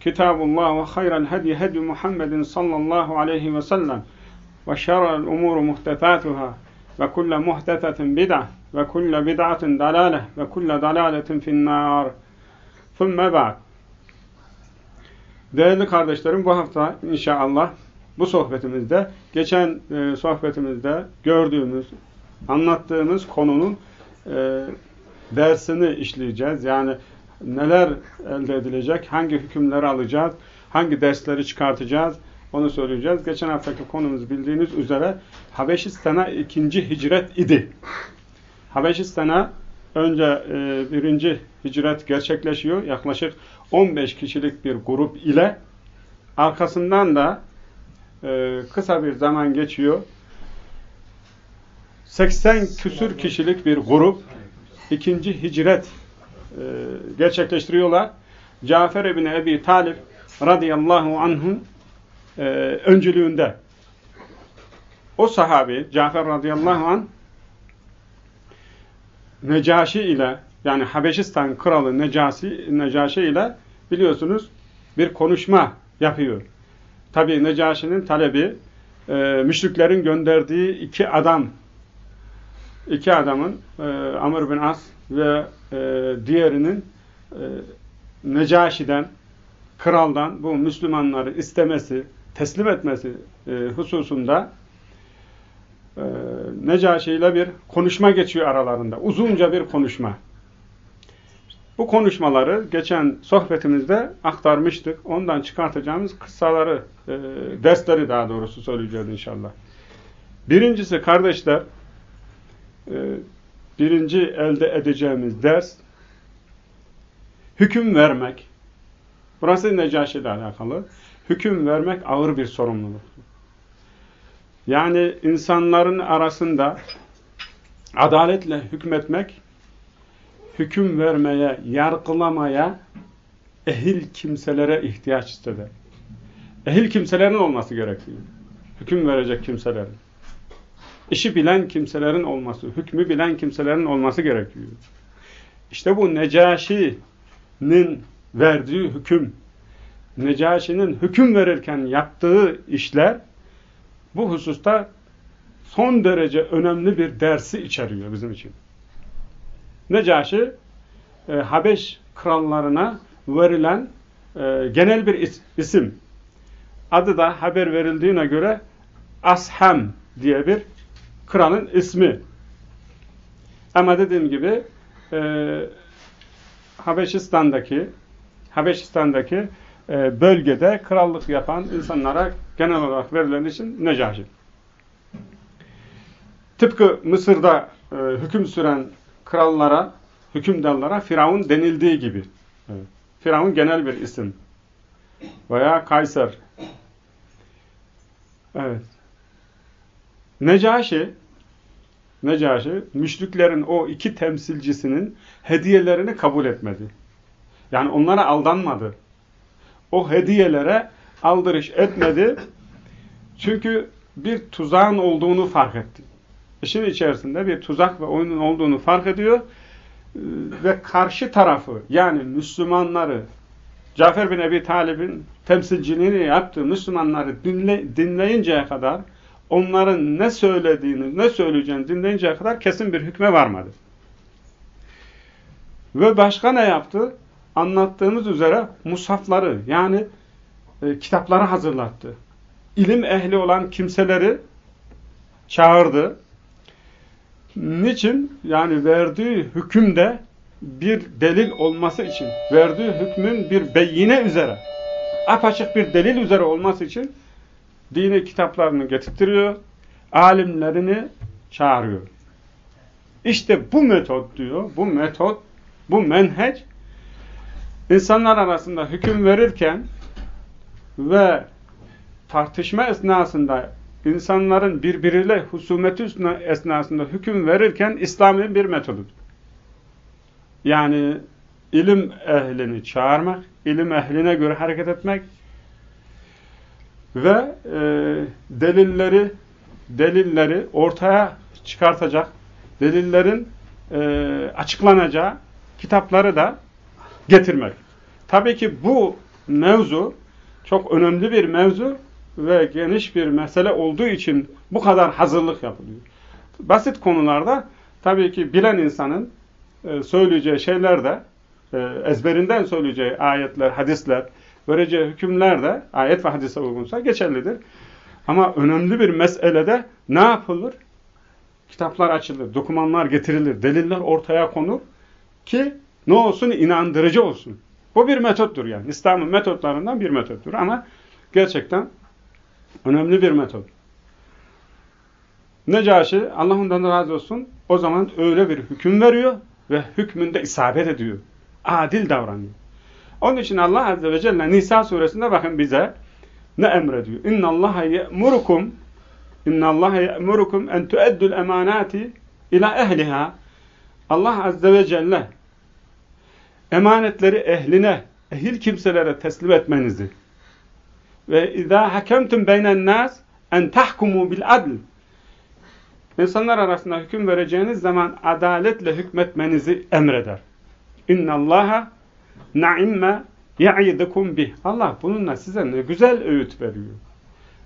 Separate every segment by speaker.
Speaker 1: Kitabullah ve hayral hadi hedi Muhammedin sallallahu aleyhi ve sellem ve şerrel umuru muhtefatuhâ ve kulle muhtefetin bid'a ve kulle bid'atin dalâleh ve kulle dalâletin finnâr. Thumme ba'd. Değerli kardeşlerim bu hafta inşallah bu sohbetimizde geçen e, sohbetimizde gördüğümüz, anlattığımız konunun e, dersini işleyeceğiz. Yani neler elde edilecek, hangi hükümleri alacağız, hangi dersleri çıkartacağız onu söyleyeceğiz. Geçen haftaki konumuz bildiğiniz üzere Habeşistan'a ikinci hicret idi. Habeşistan'a önce e, birinci hicret gerçekleşiyor. Yaklaşık 15 kişilik bir grup ile arkasından da e, kısa bir zaman geçiyor. 80 küsür kişilik bir grup ikinci hicret e, gerçekleştiriyorlar. Cafer ibn Ebi Talib radıyallahu anh'ın e, öncülüğünde o sahabi Cafer radıyallahu anh Necaşi ile yani Habeşistan kralı Necasi, Necaşi ile biliyorsunuz bir konuşma yapıyor. Tabi Necaşi'nin talebi e, müşriklerin gönderdiği iki adam iki adamın e, Amr bin As ve e, diğerinin e, Necaşi'den kraldan bu Müslümanları istemesi, teslim etmesi e, hususunda e, Necaşi ile bir konuşma geçiyor aralarında. Uzunca bir konuşma. Bu konuşmaları geçen sohbetimizde aktarmıştık. Ondan çıkartacağımız kıssaları, e, dersleri daha doğrusu söyleyeceğiz inşallah. Birincisi kardeşler, birinci elde edeceğimiz ders, hüküm vermek. Burası Necaşi ile alakalı. Hüküm vermek ağır bir sorumluluk. Yani insanların arasında adaletle hükmetmek, hüküm vermeye, yargılamaya ehil kimselere ihtiyaç isteder. Ehil kimselerin olması gerekiyor. Hüküm verecek kimselerin. İşi bilen kimselerin olması, hükmü bilen kimselerin olması gerekiyor. İşte bu Necaşi'nin verdiği hüküm, Necaşi'nin hüküm verirken yaptığı işler bu hususta son derece önemli bir dersi içeriyor bizim için. Necaşi, e, Habeş krallarına verilen e, genel bir is isim. Adı da haber verildiğine göre Asham diye bir kralın ismi. Ama dediğim gibi e, Habeşistan'daki Habeşistan'daki e, bölgede krallık yapan insanlara genel olarak verilen için Necaşi. Tıpkı Mısır'da e, hüküm süren krallara, hükümdarlara Firavun denildiği gibi. Evet. Firavun genel bir isim. Veya Kayser. Evet. Necaşi Necaşi, müşriklerin o iki temsilcisinin hediyelerini kabul etmedi. Yani onlara aldanmadı. O hediyelere aldırış etmedi. Çünkü bir tuzağın olduğunu fark etti. İşin içerisinde bir tuzak ve oyunun olduğunu fark ediyor. Ve karşı tarafı yani Müslümanları Cafer bin Ebi Talib'in temsilciliğini yaptığı Müslümanları dinle, dinleyinceye kadar onların ne söylediğini, ne söyleyeceğini dinleyinceye kadar kesin bir hükme varmadı. Ve başka ne yaptı? Anlattığımız üzere musafları yani e, kitapları hazırlattı. İlim ehli olan kimseleri çağırdı. Niçin? Yani verdiği hükümde bir delil olması için, verdiği hükmün bir beyine üzere, apaçık bir delil üzere olması için dini kitaplarını getirtiyor, alimlerini çağırıyor. İşte bu metot diyor, bu metot, bu menheç, insanlar arasında hüküm verirken ve tartışma esnasında insanların birbiriyle husumeti esnasında hüküm verirken İslam'ın bir metodudur. Yani ilim ehlini çağırmak, ilim ehline göre hareket etmek ve e, delilleri delilleri ortaya çıkartacak, delillerin e, açıklanacağı kitapları da getirmek. Tabii ki bu mevzu çok önemli bir mevzu ve geniş bir mesele olduğu için bu kadar hazırlık yapılıyor. Basit konularda tabii ki bilen insanın e, söyleyeceği şeyler de e, ezberinden söyleyeceği ayetler, hadisler, vereceği hükümler de ayet ve hadise uygunsa geçerlidir. Ama önemli bir meselede ne yapılır? Kitaplar açılır, dokümanlar getirilir, deliller ortaya konur ki ne olsun? inandırıcı olsun. Bu bir metottur yani. İslam'ın metotlarından bir metottur ama gerçekten önemli bir metot. Necaşi, Allah ondan razı olsun, o zaman öyle bir hüküm veriyor ve hükmünde isabet ediyor. Adil davranıyor. Onun için Allah Azze ve Celle Nisa suresinde bakın bize ne emrediyor? İnna Allah ye'murukum İnna Allah ye'murukum en tu'eddul emanati ila ehliha. Allah Azze ve Celle emanetleri ehline, ehil kimselere teslim etmenizi ve hakemtum beynen nas en tahkumu bil adl İnsanlar arasında hüküm vereceğiniz zaman adaletle hükmetmenizi emreder. İnna Allaha naimme ya'idukum bih. Allah bununla size ne güzel öğüt veriyor.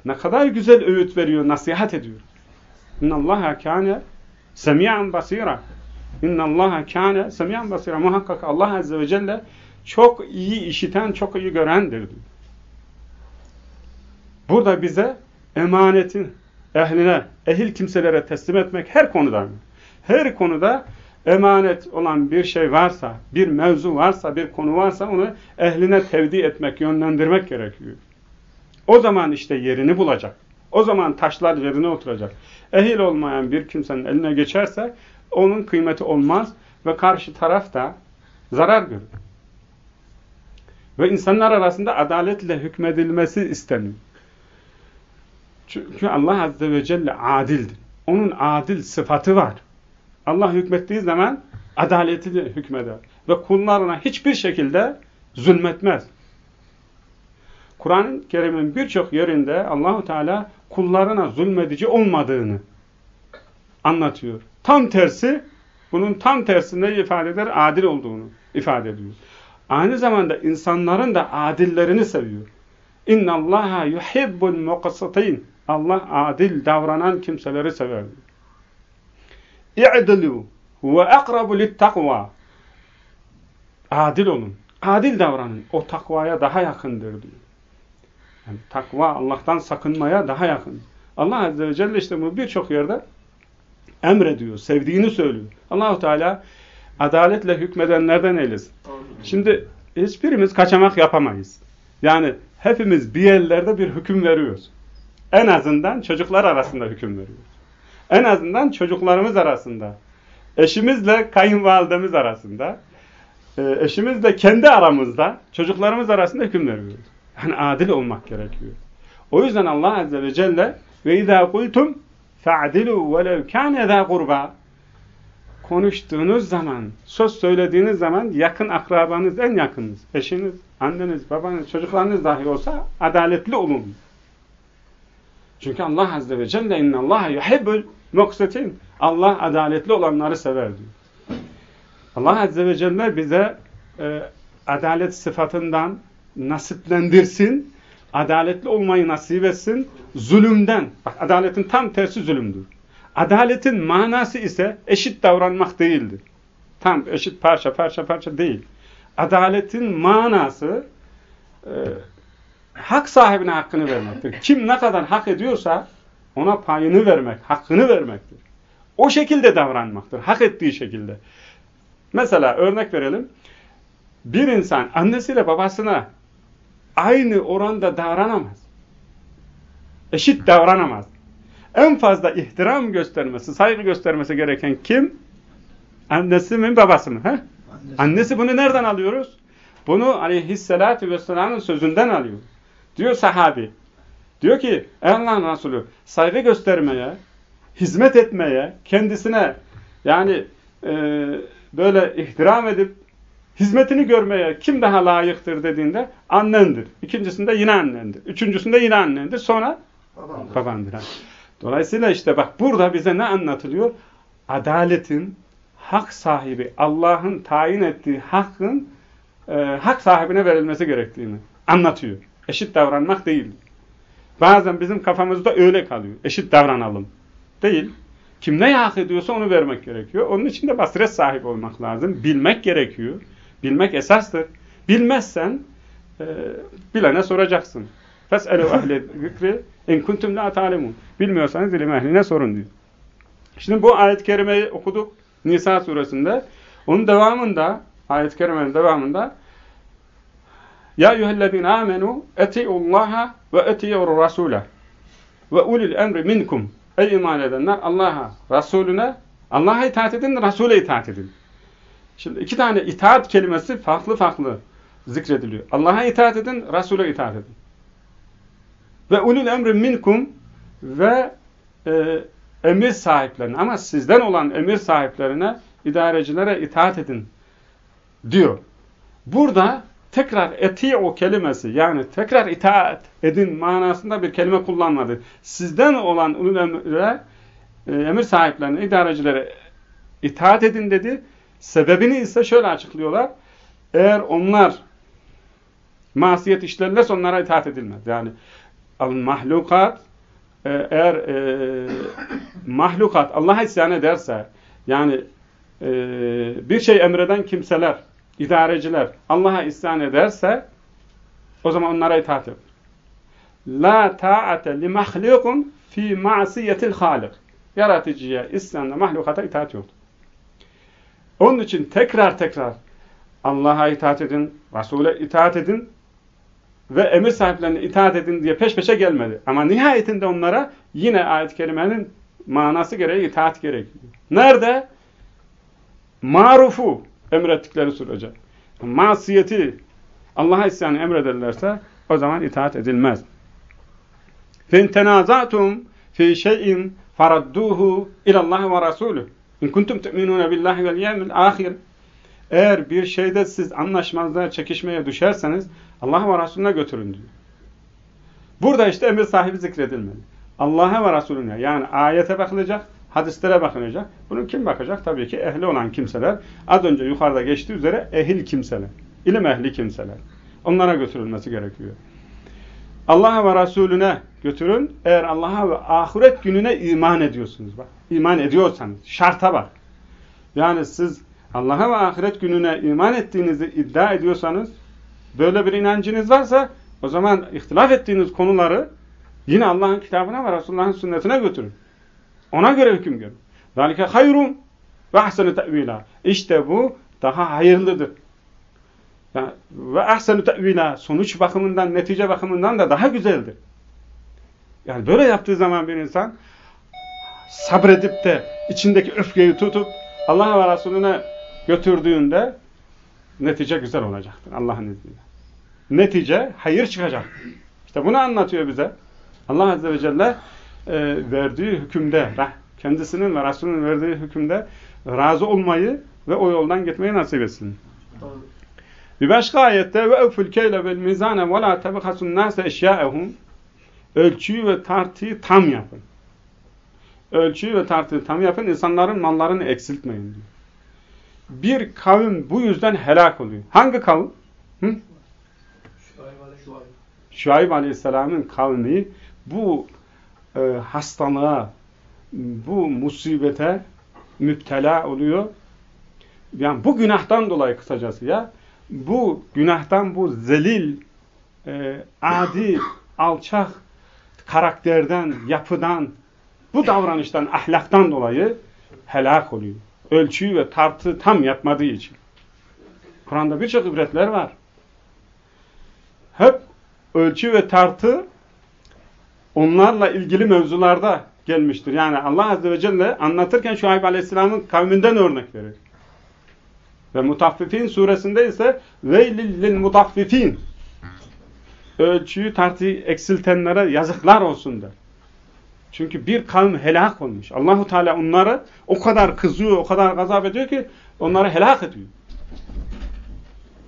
Speaker 1: Ne kadar güzel öğüt veriyor, nasihat ediyor. İnna Allaha kâne semiyan basira. İnna Allaha kâne semiyan basira. Muhakkak Allah Azze ve Celle çok iyi işiten, çok iyi görendir. Burada bize emanetin ehline, ehil kimselere teslim etmek her konuda her konuda emanet olan bir şey varsa, bir mevzu varsa, bir konu varsa onu ehline tevdi etmek, yönlendirmek gerekiyor. O zaman işte yerini bulacak. O zaman taşlar yerine oturacak. Ehil olmayan bir kimsenin eline geçerse onun kıymeti olmaz ve karşı taraf da zarar görür. Ve insanlar arasında adaletle hükmedilmesi isteniyor. Çünkü Allah Azze ve Celle adildir. Onun adil sıfatı var. Allah hükmettiği zaman adaletiyle hükmeder. Ve kullarına hiçbir şekilde zulmetmez. Kur'an-ı Kerim'in birçok yerinde Allahu Teala kullarına zulmedici olmadığını anlatıyor. Tam tersi, bunun tam tersinde ifade eder, adil olduğunu ifade ediyor. Aynı zamanda insanların da adillerini seviyor. İnna Allaha yuhibbul muqassitin. Allah adil davranan kimseleri sever. İ'dilu ve akrabu littakva. Adil olun. Adil davranın. O takvaya daha yakındır diyor. Yani takva Allah'tan sakınmaya daha yakın. Allah Azze ve Celle işte bu birçok yerde emrediyor, sevdiğini söylüyor. Allahu Teala adaletle hükmedenlerden eylesin. Şimdi hiçbirimiz kaçamak yapamayız. Yani hepimiz bir yerlerde bir hüküm veriyoruz. En azından çocuklar arasında hüküm veriyoruz. En azından çocuklarımız arasında, eşimizle kayınvalidemiz arasında, e, eşimizle kendi aramızda, çocuklarımız arasında hüküm veriyoruz. Yani adil olmak gerekiyor. O yüzden Allah Azze ve Celle ve izâ kultum fe'adilû velev kâne zâ kurba konuştuğunuz zaman, söz söylediğiniz zaman yakın akrabanız, en yakınınız, eşiniz, anneniz, babanız, çocuklarınız dahi olsa adaletli olun. Çünkü Allah Azze ve Celle inna Allah yuhibbul muksetin. Allah adaletli olanları sever diyor. Allah Azze ve Celle bize e, adalet sıfatından nasiplendirsin, adaletli olmayı nasip etsin, zulümden, bak adaletin tam tersi zulümdür. Adaletin manası ise eşit davranmak değildir. Tam eşit parça parça parça değil. Adaletin manası e, hak sahibine hakkını vermektir. Kim ne kadar hak ediyorsa ona payını vermek, hakkını vermektir. O şekilde davranmaktır, hak ettiği şekilde. Mesela örnek verelim. Bir insan annesiyle babasına aynı oranda davranamaz. Eşit davranamaz. En fazla ihtiram göstermesi, saygı göstermesi gereken kim? Annesi mi, babası mı? He? Annesi. Annesi bunu nereden alıyoruz? Bunu aleyhissalatü vesselamın sözünden alıyor. Diyor sahabi. Diyor ki Allah'ın Resulü saygı göstermeye, hizmet etmeye, kendisine yani e, böyle ihtiram edip hizmetini görmeye kim daha layıktır dediğinde annendir. İkincisinde yine annendir. Üçüncüsünde yine annendir. Sonra babandır. babandır. Dolayısıyla işte bak burada bize ne anlatılıyor? Adaletin, hak sahibi, Allah'ın tayin ettiği hakkın e, hak sahibine verilmesi gerektiğini anlatıyor. Eşit davranmak değildir. Bazen bizim kafamızda öyle kalıyor. Eşit davranalım. Değil. Kim ne hak ediyorsa onu vermek gerekiyor. Onun için de basiret sahip olmak lazım. Bilmek gerekiyor. Bilmek esastır. Bilmezsen e, bilene soracaksın. Fes'elû ehle zikri en kuntum la talemun. Bilmiyorsanız ilim ehline sorun diyor. Şimdi bu ayet-i kerimeyi okuduk Nisa suresinde. Onun devamında, ayet-i kerimenin devamında ya eyyühellezine amenu eti'ullaha ve eti'ur rasule ve ulil emri minkum Ey iman edenler Allah'a, Resulüne, Allah'a itaat edin, Resul'e itaat edin. Şimdi iki tane itaat kelimesi farklı farklı zikrediliyor. Allah'a itaat edin, Resul'e itaat edin. Ve ulul emri minkum ve e, emir sahiplerine ama sizden olan emir sahiplerine, idarecilere itaat edin diyor. Burada tekrar eti o kelimesi yani tekrar itaat edin manasında bir kelime kullanmadı. Sizden olan ulul emre, emir sahiplerine, idarecilere itaat edin dedi. Sebebini ise şöyle açıklıyorlar. Eğer onlar masiyet işlerlerse onlara itaat edilmez. Yani mahlukat e, eğer e, mahlukat Allah'a isyan ederse yani e, bir şey emreden kimseler idareciler Allah'a isyan ederse o zaman onlara itaat yok. La ta'ate li mahlukun fi ma'siyetil halik. Yaratıcıya, isyanla, mahlukata itaat yok. Onun için tekrar tekrar Allah'a itaat edin, Resul'e itaat edin ve emir sahiplerine itaat edin diye peş peşe gelmedi. Ama nihayetinde onlara yine ayet-i kerimenin manası gereği itaat gerekiyor. Nerede? Marufu emrettikleri sürece. Masiyeti Allah'a isyanı emrederlerse o zaman itaat edilmez. فَاِنْ تَنَازَعْتُمْ فِي شَيْءٍ فَرَدُّوهُ اِلَى اللّٰهِ وَرَسُولُهُ اِنْ كُنْتُمْ تُؤْمِنُونَ بِاللّٰهِ وَالْيَوْمِ الْآخِرِ Eğer bir şeyde siz anlaşmazlığa, çekişmeye düşerseniz Allah ve Resulüne götürün diyor. Burada işte emir sahibi zikredilmeli. Allah'a ve Resulüne yani ayete bakılacak, hadislere bakılacak. Bunu kim bakacak? Tabii ki ehli olan kimseler. Az önce yukarıda geçtiği üzere ehil kimseler. ilim ehli kimseler. Onlara götürülmesi gerekiyor. Allah'a ve Resulüne götürün. Eğer Allah'a ve ahiret gününe iman ediyorsunuz. Bak, iman ediyorsanız. Şarta bak. Yani siz Allah'a ve ahiret gününe iman ettiğinizi iddia ediyorsanız, böyle bir inancınız varsa, o zaman ihtilaf ettiğiniz konuları yine Allah'ın kitabına ve Resulullah'ın sünnetine götürün. Ona göre hüküm görür. Zalike hayrun ve ahsenu te'vila. İşte bu daha hayırlıdır. Yani, ve ahsenu te'vila sonuç bakımından, netice bakımından da daha güzeldir. Yani böyle yaptığı zaman bir insan sabredip de içindeki öfkeyi tutup Allah ve Resulüne götürdüğünde netice güzel olacaktır Allah'ın izniyle. Netice hayır çıkacak. İşte bunu anlatıyor bize. Allah Azze ve Celle e, verdiği hükümde, kendisinin ve Resulünün verdiği hükümde razı olmayı ve o yoldan gitmeyi nasip etsin. Bir başka ayette ve evfül keyle vel mizane ve la tebekasun nase eşyaehum ölçüyü ve tartıyı tam yapın. Ölçüyü ve tartıyı tam yapın, insanların mallarını eksiltmeyin diyor. Bir kavim bu yüzden helak oluyor. Hangi kavim? Hı? Şuayb Aleyhisselam'ın kavmi bu e, hastalığa, bu musibete müptela oluyor. Yani bu günahtan dolayı kısacası ya, bu günahtan, bu zelil, e, adi, alçak karakterden, yapıdan bu davranıştan, ahlaktan dolayı helak oluyor. Ölçüyü ve tartı tam yapmadığı için. Kur'an'da birçok ibretler var. Hep ölçü ve tartı onlarla ilgili mevzularda gelmiştir. Yani Allah Azze ve Celle anlatırken Şuayb Aleyhisselam'ın kavminden örnek verir. Ve Mutaffifin suresinde ise veylillil mutaffifin ölçüyü tartıyı eksiltenlere yazıklar olsun der. Çünkü bir kavim helak olmuş. Allahu Teala onları o kadar kızıyor, o kadar gazap ediyor ki onları helak ediyor.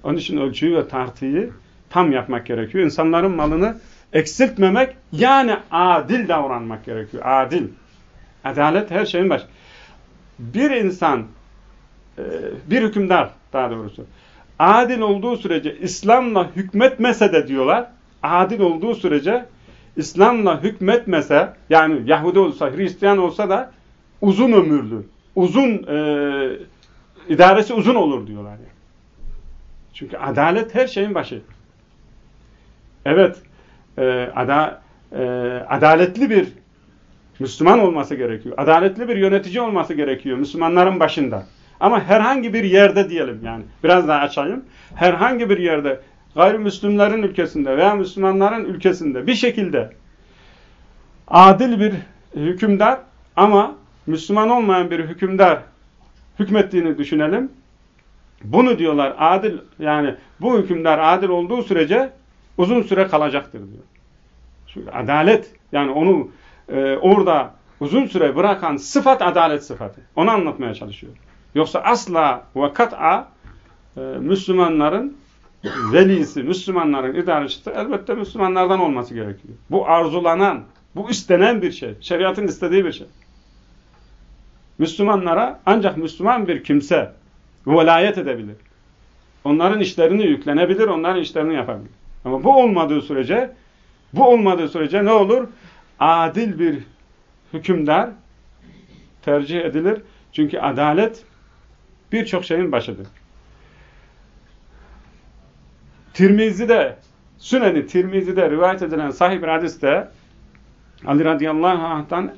Speaker 1: Onun için ölçüyü ve tartıyı tam yapmak gerekiyor. İnsanların malını eksiltmemek yani adil davranmak gerekiyor. Adil. Adalet her şeyin baş. Bir insan, e, bir hükümdar daha doğrusu, adil olduğu sürece İslam'la hükmetmese de diyorlar, adil olduğu sürece İslam'la hükmetmese, yani Yahudi olsa, Hristiyan olsa da uzun ömürlü, uzun e, idaresi uzun olur diyorlar. Yani. Çünkü adalet her şeyin başı. Evet, e, ada, e, adaletli bir Müslüman olması gerekiyor. Adaletli bir yönetici olması gerekiyor Müslümanların başında. Ama herhangi bir yerde diyelim yani biraz daha açayım. Herhangi bir yerde gayrimüslimlerin ülkesinde veya Müslümanların ülkesinde bir şekilde adil bir hükümdar ama Müslüman olmayan bir hükümdar hükmettiğini düşünelim. Bunu diyorlar adil yani bu hükümdar adil olduğu sürece uzun süre kalacaktır diyor. Çünkü adalet yani onu e, orada uzun süre bırakan sıfat adalet sıfatı. Onu anlatmaya çalışıyor. Yoksa asla ve kat'a e, Müslümanların velisi, Müslümanların idarecisi elbette Müslümanlardan olması gerekiyor. Bu arzulanan, bu istenen bir şey. Şeriatın istediği bir şey. Müslümanlara ancak Müslüman bir kimse velayet edebilir. Onların işlerini yüklenebilir, onların işlerini yapabilir. Ama bu olmadığı sürece bu olmadığı sürece ne olur? Adil bir hükümdar tercih edilir. Çünkü adalet birçok şeyin başıdır. Tirmizi'de, Süneni Tirmizi'de rivayet edilen sahip bir hadiste Ali radıyallahu anh'tan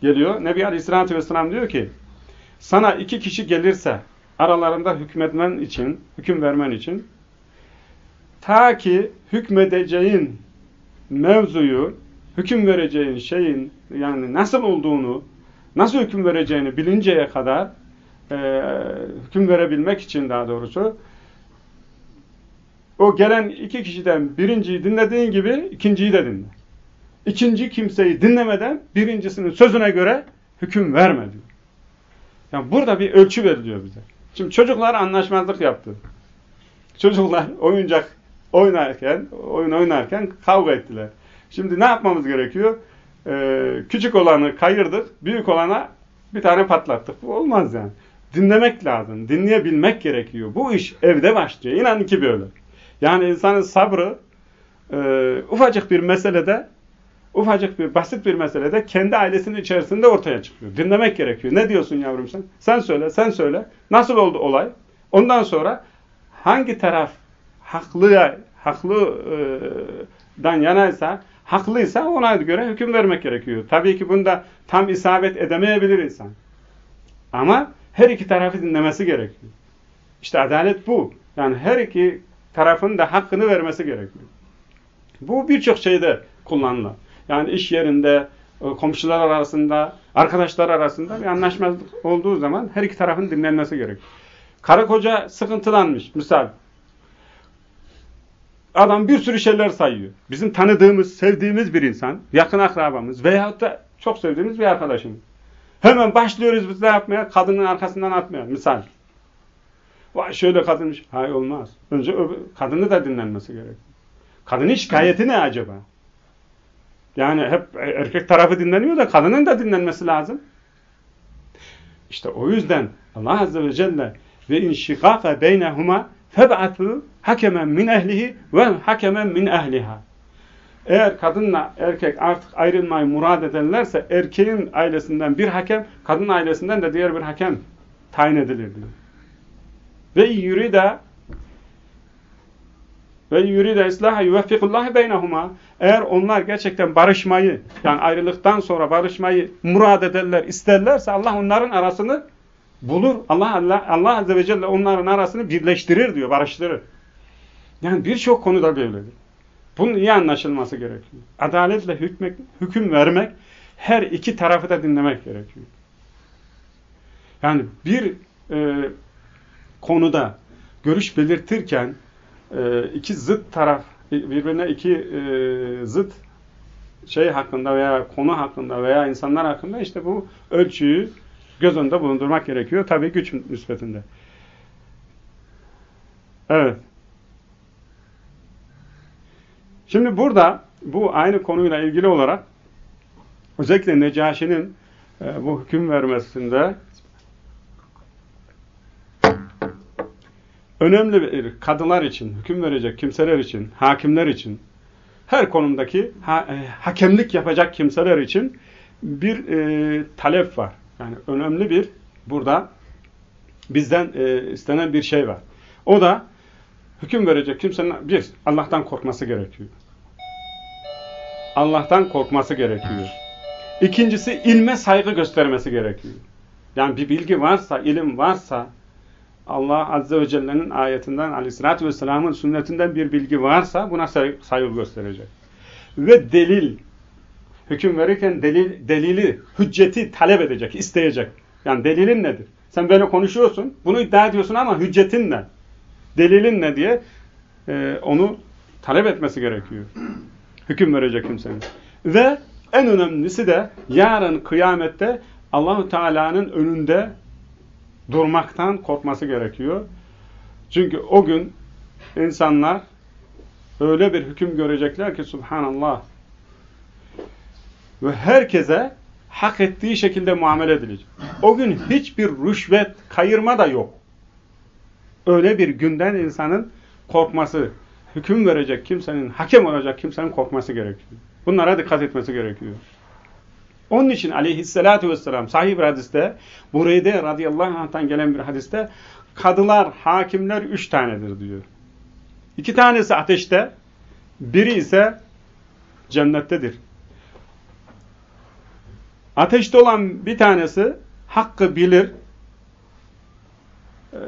Speaker 1: geliyor. Nebi aleyhissalatü vesselam diyor ki sana iki kişi gelirse aralarında hükmetmen için, hüküm vermen için ta ki hükmedeceğin mevzuyu, hüküm vereceğin şeyin yani nasıl olduğunu, nasıl hüküm vereceğini bilinceye kadar e, hüküm verebilmek için daha doğrusu o gelen iki kişiden birinciyi dinlediğin gibi ikinciyi de dinle. İkinci kimseyi dinlemeden birincisinin sözüne göre hüküm verme diyor. Yani burada bir ölçü veriliyor bize. Şimdi çocuklar anlaşmazlık yaptı. Çocuklar oyuncak oynarken, oyun oynarken kavga ettiler. Şimdi ne yapmamız gerekiyor? Ee, küçük olanı kayırdık, büyük olana bir tane patlattık. Bu olmaz yani. Dinlemek lazım, dinleyebilmek gerekiyor. Bu iş evde başlıyor. İnan ki böyle. Yani insanın sabrı e, ufacık bir meselede, ufacık bir, basit bir meselede kendi ailesinin içerisinde ortaya çıkıyor. Dinlemek gerekiyor. Ne diyorsun yavrum sen? Sen söyle, sen söyle. Nasıl oldu olay? Ondan sonra hangi taraf haklıya, haklıdan yanaysa, haklıysa ona göre hüküm vermek gerekiyor. Tabii ki bunda tam isabet edemeyebilir insan. Ama her iki tarafı dinlemesi gerekiyor. İşte adalet bu. Yani her iki tarafın da hakkını vermesi gerekiyor. Bu birçok şeyde kullanılır. Yani iş yerinde, e, komşular arasında, arkadaşlar arasında bir anlaşmazlık olduğu zaman her iki tarafın dinlenmesi gerekiyor. Karı koca sıkıntılanmış misal. Adam bir sürü şeyler sayıyor. Bizim tanıdığımız, sevdiğimiz bir insan, yakın akrabamız veyahut da çok sevdiğimiz bir arkadaşımız. Hemen başlıyoruz biz ne yapmaya? Kadının arkasından atmaya. Misal. Vay şöyle kadınmış. Hayır olmaz. Önce kadını da dinlenmesi gerekiyor. Kadının şikayeti ne acaba? Yani hep erkek tarafı dinleniyor da kadının da dinlenmesi lazım. İşte o yüzden Allah Azze ve Celle ve inşikâfe beynehuma feb'atû hakemen min ehlihi ve hakemen min ehliha. Eğer kadınla erkek artık ayrılmayı murad ederlerse erkeğin ailesinden bir hakem, kadın ailesinden de diğer bir hakem tayin edilir diyor. Ve yürida ve yuride islaha yuveffikullahu beynehuma eğer onlar gerçekten barışmayı yani ayrılıktan sonra barışmayı murad ederler, isterlerse Allah onların arasını bulur. Allah Allah Allah azze ve celle onların arasını birleştirir diyor, barıştırır. Yani birçok konuda böyledir. Bunun iyi anlaşılması gerekiyor. Adaletle hükmek, hüküm vermek, her iki tarafı da dinlemek gerekiyor. Yani bir e, konuda görüş belirtirken e, iki zıt taraf, birbirine iki e, zıt şey hakkında veya konu hakkında veya insanlar hakkında işte bu ölçüyü göz önünde bulundurmak gerekiyor. Tabii güç nispetinde. Evet. Şimdi burada bu aynı konuyla ilgili olarak özellikle Necaşi'nin e, bu hüküm vermesinde önemli bir kadılar için, hüküm verecek kimseler için, hakimler için, her konumdaki ha, e, hakemlik yapacak kimseler için bir e, talep var. Yani önemli bir burada bizden e, istenen bir şey var. O da hüküm verecek kimsenin bir, Allah'tan korkması gerekiyor. Allah'tan korkması gerekiyor. İkincisi ilme saygı göstermesi gerekiyor. Yani bir bilgi varsa, ilim varsa, Allah Azze ve Celle'nin ayetinden, aleyhissalatü vesselamın sünnetinden bir bilgi varsa buna saygı gösterecek. Ve delil, hüküm verirken delil, delili, hücceti talep edecek, isteyecek. Yani delilin nedir? Sen böyle konuşuyorsun, bunu iddia ediyorsun ama hüccetin ne? Delilin ne diye e, onu talep etmesi gerekiyor. Hüküm verecek kimsenin. Ve en önemlisi de yarın kıyamette Allahu Teala'nın önünde durmaktan korkması gerekiyor. Çünkü o gün insanlar öyle bir hüküm görecekler ki subhanallah ve herkese hak ettiği şekilde muamele edilecek. O gün hiçbir rüşvet, kayırma da yok. Öyle bir günden insanın korkması, hüküm verecek kimsenin, hakem olacak kimsenin korkması gerekiyor. Bunlara dikkat etmesi gerekiyor. Onun için aleyhissalatu vesselam sahih bir hadiste, Bureyde radıyallahu anh'tan gelen bir hadiste, kadılar, hakimler üç tanedir diyor. İki tanesi ateşte, biri ise cennettedir. Ateşte olan bir tanesi hakkı bilir, e,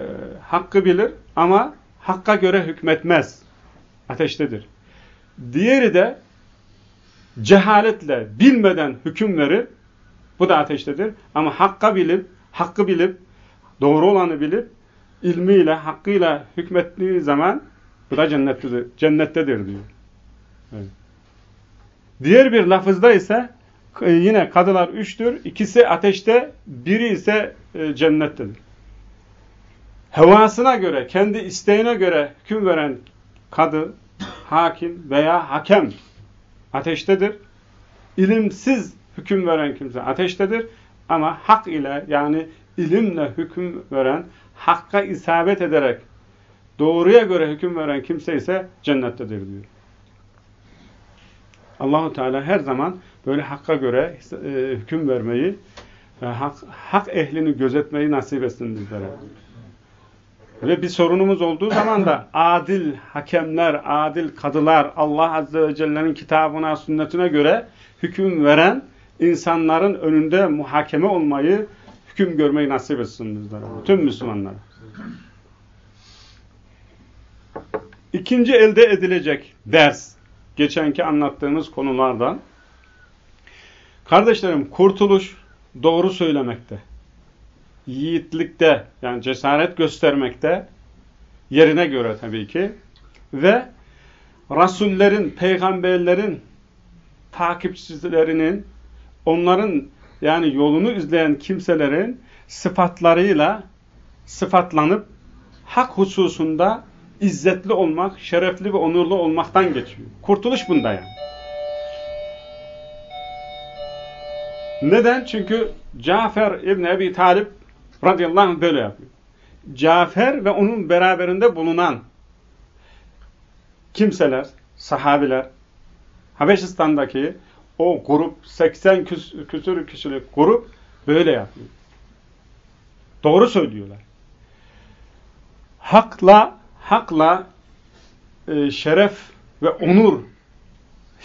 Speaker 1: hakkı bilir ama hakka göre hükmetmez. Ateştedir. Diğeri de cehaletle, bilmeden hüküm verir. Bu da ateştedir. Ama hakka bilip, hakkı bilip, doğru olanı bilip, ilmiyle, hakkıyla hükmettiği zaman bu da cennettedir, cennettedir diyor. Evet. Diğer bir lafızda ise e, yine kadılar üçtür. İkisi ateşte, biri ise e, cennettedir. Hevasına göre, kendi isteğine göre hüküm veren kadı, hakim veya hakem ateştedir. İlimsiz hüküm veren kimse ateştedir. Ama hak ile yani ilimle hüküm veren, hakka isabet ederek doğruya göre hüküm veren kimse ise cennettedir diyor. Allahu Teala her zaman böyle hakka göre e, hüküm vermeyi, e, hak, hak ehlini gözetmeyi nasip etsin bizlere. Ve bir sorunumuz olduğu zaman da adil hakemler, adil kadılar, Allah Azze ve Celle'nin kitabına, sünnetine göre hüküm veren insanların önünde muhakeme olmayı, hüküm görmeyi nasip etsin bizlere. Tüm Müslümanlara. İkinci elde edilecek ders, geçenki anlattığımız konulardan. Kardeşlerim, kurtuluş doğru söylemekte yiğitlikte yani cesaret göstermekte yerine göre tabii ki ve rasullerin, peygamberlerin takipçilerinin onların yani yolunu izleyen kimselerin sıfatlarıyla sıfatlanıp hak hususunda izzetli olmak, şerefli ve onurlu olmaktan geçiyor. Kurtuluş bunda yani. Neden? Çünkü Cafer İbni Ebi Talip radıyallahu anh böyle yapıyor. Cafer ve onun beraberinde bulunan kimseler, sahabiler, Habeşistan'daki o grup, 80 küs, küsür kişilik grup böyle yapıyor. Doğru söylüyorlar. Hakla, hakla e, şeref ve onur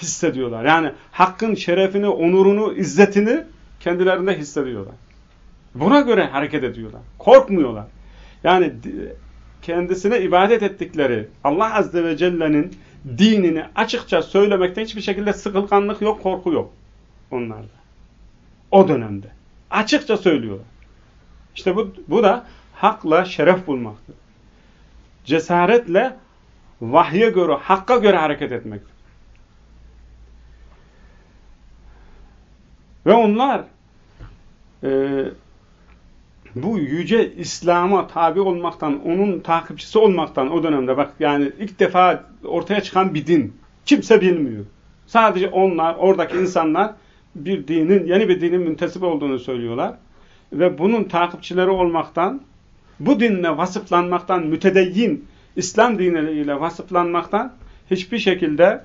Speaker 1: hissediyorlar. Yani hakkın şerefini, onurunu, izzetini kendilerinde hissediyorlar. Buna göre hareket ediyorlar. Korkmuyorlar. Yani kendisine ibadet ettikleri Allah Azze ve Celle'nin dinini açıkça söylemekte hiçbir şekilde sıkılganlık yok, korku yok onlarda. O dönemde. Açıkça söylüyorlar. İşte bu, bu da hakla şeref bulmaktır. Cesaretle vahye göre, hakka göre hareket etmektir. Ve onlar e, bu yüce İslam'a tabi olmaktan, onun takipçisi olmaktan o dönemde bak yani ilk defa ortaya çıkan bir din. Kimse bilmiyor. Sadece onlar, oradaki insanlar bir dinin, yeni bir dinin müntesip olduğunu söylüyorlar. Ve bunun takipçileri olmaktan, bu dinle vasıflanmaktan, mütedeyyin, İslam diniyle vasıflanmaktan hiçbir şekilde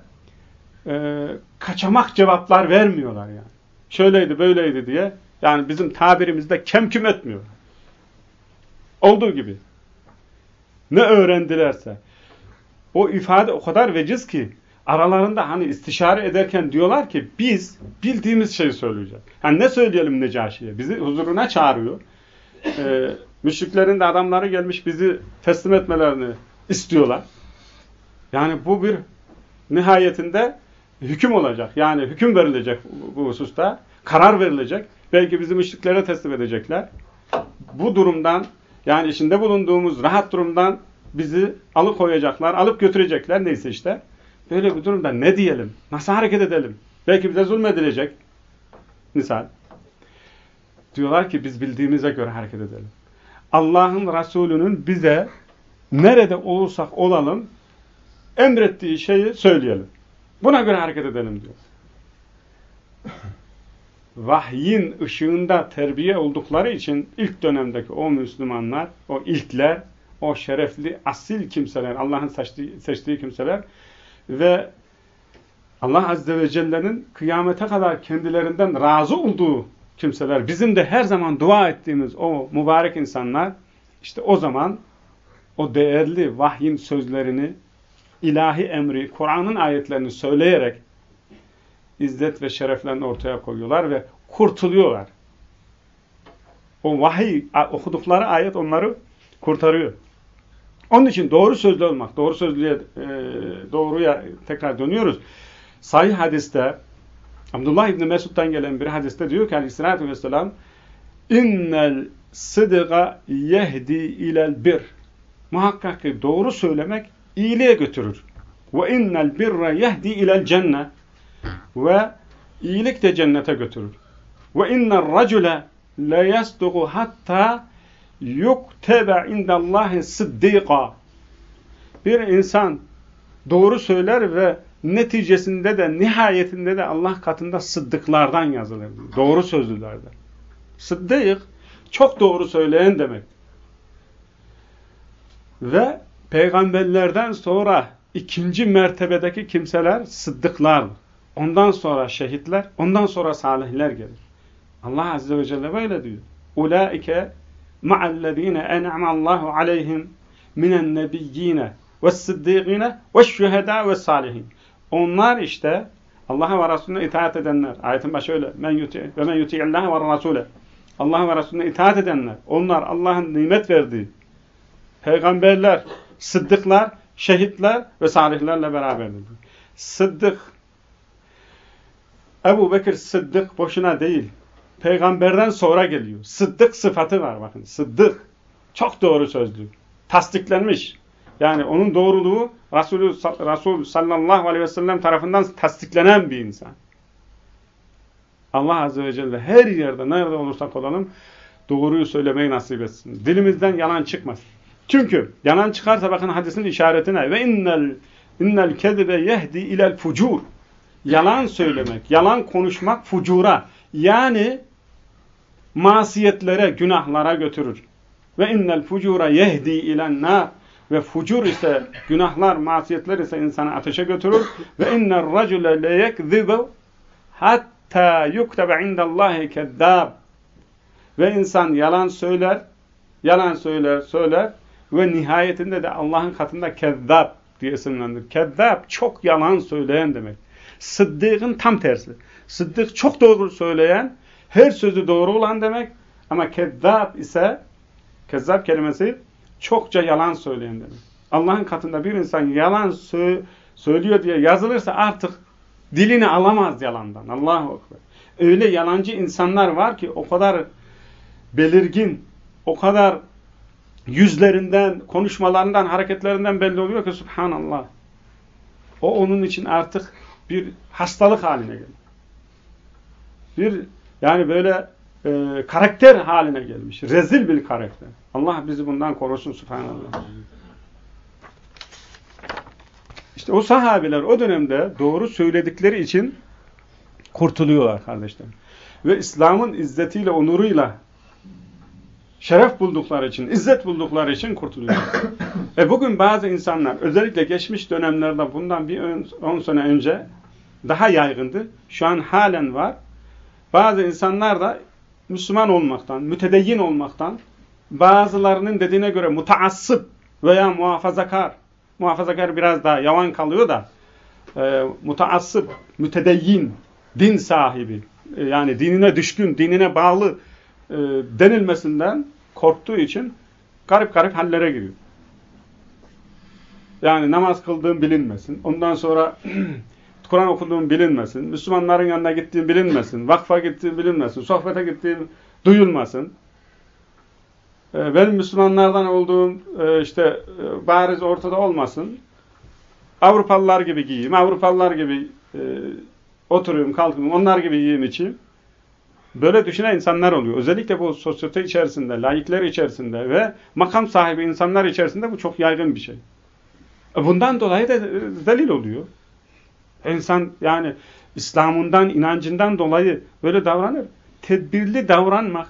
Speaker 1: e, kaçamak cevaplar vermiyorlar yani. Şöyleydi, böyleydi diye. Yani bizim tabirimizde kemküm etmiyor. Olduğu gibi. Ne öğrendilerse. O ifade o kadar veciz ki aralarında hani istişare ederken diyorlar ki biz bildiğimiz şeyi söyleyeceğiz. Yani ne söyleyelim Necaşi'ye? Bizi huzuruna çağırıyor. Ee, müşriklerin de adamları gelmiş bizi teslim etmelerini istiyorlar. Yani bu bir nihayetinde hüküm olacak. Yani hüküm verilecek bu hususta. Karar verilecek. Belki bizi müşriklere teslim edecekler. Bu durumdan yani içinde bulunduğumuz rahat durumdan bizi alıkoyacaklar, alıp götürecekler neyse işte. Böyle bir durumda ne diyelim? Nasıl hareket edelim? Belki bize zulmedilecek. Misal. Diyorlar ki biz bildiğimize göre hareket edelim. Allah'ın Resulü'nün bize nerede olursak olalım emrettiği şeyi söyleyelim. Buna göre hareket edelim diyor. Vahyin ışığında terbiye oldukları için ilk dönemdeki o Müslümanlar, o ilkler, o şerefli, asil kimseler, Allah'ın seçtiği, kimseler ve Allah Azze ve Celle'nin kıyamete kadar kendilerinden razı olduğu kimseler, bizim de her zaman dua ettiğimiz o mübarek insanlar, işte o zaman o değerli vahyin sözlerini, ilahi emri, Kur'an'ın ayetlerini söyleyerek izzet ve şereflerini ortaya koyuyorlar ve kurtuluyorlar. O vahiy okudukları ayet onları kurtarıyor. Onun için doğru sözlü olmak, doğru sözlüye, e, doğruya tekrar dönüyoruz. Sahih hadiste, Abdullah İbni Mesud'dan gelen bir hadiste diyor ki aleyhissalatü vesselam, innel sıdıga yehdi ilel bir. Muhakkak ki doğru söylemek iyiliğe götürür. Ve innel birre yehdi ilel cennet. Ve iyilik de cennete götürür. Ve innel racule le yasdugu hatta yuktebe indallahi sıddika. Bir insan doğru söyler ve neticesinde de nihayetinde de Allah katında sıddıklardan yazılır. Doğru sözlülerden. Sıddık çok doğru söyleyen demek. Ve peygamberlerden sonra ikinci mertebedeki kimseler sıddıklar. Ondan sonra şehitler, ondan sonra salihler gelir. Allah Azze ve Celle böyle diyor. Ulaike ma'allezine en'amallahu aleyhim minen nebiyyine ve sıddıkine ve şühedâ ve salihin. Onlar işte Allah'a ve Resulüne itaat edenler. Ayetin başı öyle. Men yuti ve men yuti'illâhe ve Rasûle. Allah'a ve Resulüne itaat edenler. Onlar Allah'ın nimet verdiği peygamberler, sıddıklar, şehitler ve salihlerle beraberdir. Sıddık Ebu Bekir Sıddık boşuna değil. Peygamberden sonra geliyor. Sıddık sıfatı var bakın. Sıddık. Çok doğru sözlü. Tasdiklenmiş. Yani onun doğruluğu Resulü, Resul sallallahu aleyhi ve sellem tarafından tasdiklenen bir insan. Allah azze ve celle her yerde nerede olursak olalım doğruyu söylemeyi nasip etsin. Dilimizden yalan çıkmasın. Çünkü yalan çıkarsa bakın hadisin işaretine ve innel innel kezibe yehdi ilel fucur. Yalan söylemek, yalan konuşmak fucura yani masiyetlere, günahlara götürür. Ve innel fucura yehdi ilen nar. Ve fucur ise günahlar, masiyetler ise insanı ateşe götürür. Ve innel racule le yekzibu hatta yuktebe indallahi kezzab. Ve insan yalan söyler, yalan söyler, söyler ve nihayetinde de Allah'ın katında kezzab, diye isimlendir. Kezzab çok yalan söyleyen demek. Sıddık'ın tam tersi. Sıddık çok doğru söyleyen, her sözü doğru olan demek. Ama kezzab ise, kezzab kelimesi çokça yalan söyleyen demek. Allah'ın katında bir insan yalan sö söylüyor diye yazılırsa artık dilini alamaz yalandan. Allahu Ekber. Öyle yalancı insanlar var ki o kadar belirgin, o kadar yüzlerinden, konuşmalarından, hareketlerinden belli oluyor ki subhanallah. O onun için artık bir hastalık haline geldi. Bir yani böyle e, karakter haline gelmiş. Rezil bir karakter. Allah bizi bundan korusun subhanallah. İşte o sahabeler o dönemde doğru söyledikleri için kurtuluyorlar kardeşlerim. Ve İslam'ın izzetiyle, onuruyla şeref buldukları için, izzet buldukları için kurtuluyorlar. e bugün bazı insanlar, özellikle geçmiş dönemlerde bundan bir 10 sene önce daha yaygındı. Şu an halen var. Bazı insanlar da Müslüman olmaktan, mütedeyyin olmaktan, bazılarının dediğine göre mutaassıp veya muhafazakar, muhafazakar biraz daha yavan kalıyor da, e, mutaassıp, mütedeyyin, din sahibi, e, yani dinine düşkün, dinine bağlı e, denilmesinden korktuğu için garip garip hallere giriyor. Yani namaz kıldığım bilinmesin. Ondan sonra Kur'an okuduğum bilinmesin. Müslümanların yanına gittiğim bilinmesin. Vakfa gittiğim bilinmesin. Sohbete gittiğim duyulmasın. E, benim Müslümanlardan olduğum e, işte e, bariz ortada olmasın. Avrupalılar gibi giyeyim. Avrupalılar gibi e, oturuyorum, kalkıyorum. Onlar gibi yiyeyim içeyim. Böyle düşünen insanlar oluyor. Özellikle bu sosyete içerisinde, layıklar içerisinde ve makam sahibi insanlar içerisinde bu çok yaygın bir şey. Bundan dolayı da delil oluyor. İnsan yani İslam'ından, inancından dolayı böyle davranır. Tedbirli davranmak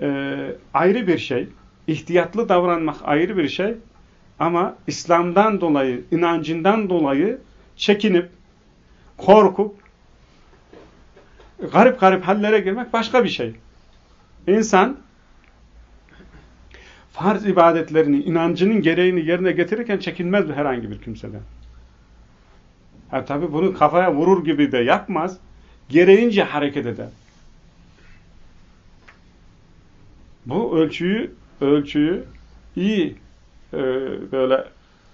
Speaker 1: e, ayrı bir şey. İhtiyatlı davranmak ayrı bir şey. Ama İslam'dan dolayı, inancından dolayı çekinip, korkup, garip garip hallere girmek başka bir şey. İnsan farz ibadetlerini, inancının gereğini yerine getirirken çekinmez herhangi bir kimseden. Ha, tabi bunu kafaya vurur gibi de yapmaz. Gereğince hareket eder. Bu ölçüyü ölçüyü iyi e, böyle